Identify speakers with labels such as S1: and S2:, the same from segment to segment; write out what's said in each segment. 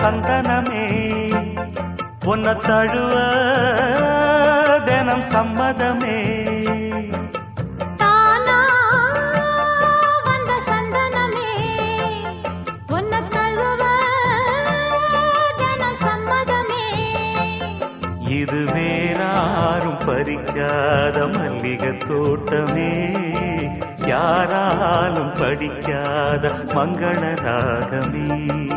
S1: சந்தனமே உன்னை தழுவ தினம் சம்மதமே. வேறாரும் பறிக்காத மல்லிகை தோட்டமே. யாராலும் படிக்காத மங்கள ராகமே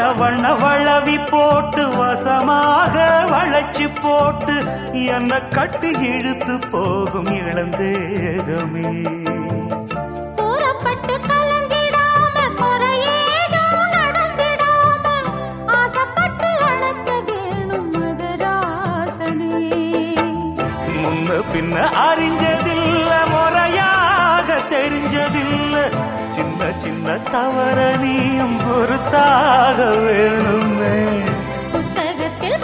S1: வண்ண வண்ண வளவி போட்டு வசமாக வளைச்சு போட்டு என்ன கட்டி இழுத்து போகும் இளந்தேகமே.
S2: தூரப்பட்டு கலங்கிடாம
S1: சின்ன தவற நீயும் பொறுத்தாக வேணுமே.
S2: புத்தகத்தில்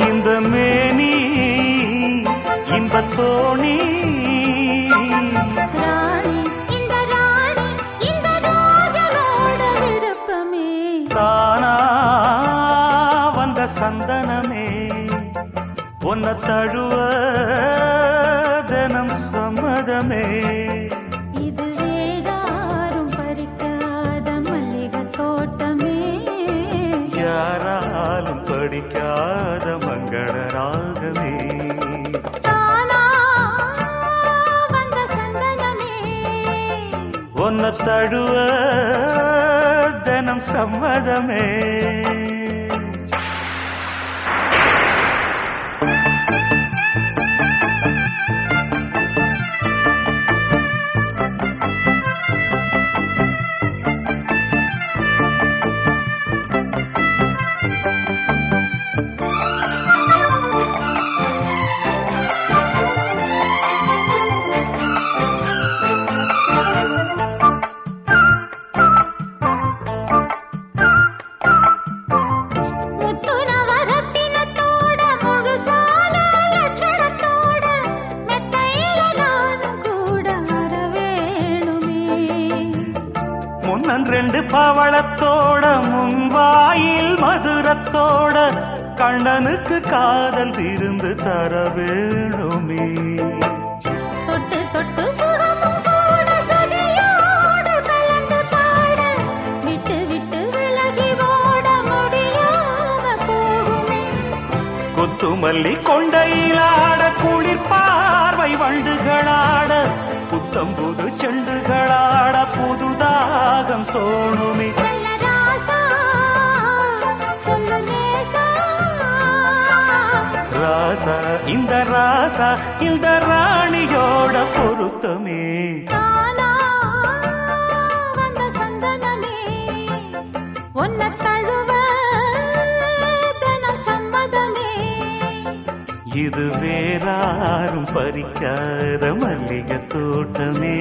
S1: இந்த மேனி இன்பத்தோணி உன்னை தழுவ தினம் சம்மதமே.
S2: இது வேறாரும் பறிக்காத மல்லிகை தோட்டமே.
S1: யாராலும் படிக்காத மங்கள ராகமே தழுவ தினம் சம்மதமே.
S2: thank
S1: you ரெண்டு பவளத்தோட முன்வாயில் மதுரத்தோட கண்ணனுக்கு காதல் விருந்து தர வேணுமே
S2: தொட்டு தொட்டு
S1: கொத்துமல்லி கொண்டையிலாட குளிர் பார்வை வண்டுகளாட புத்தம் புது செண்டுகளாட ராகம் தோணுமே
S2: ராசா
S1: இந்த ராசா இந்த ராணியோட பொருத்தமே இது வேறாரும் பறிக்காத மல்லிகை தோட்டமே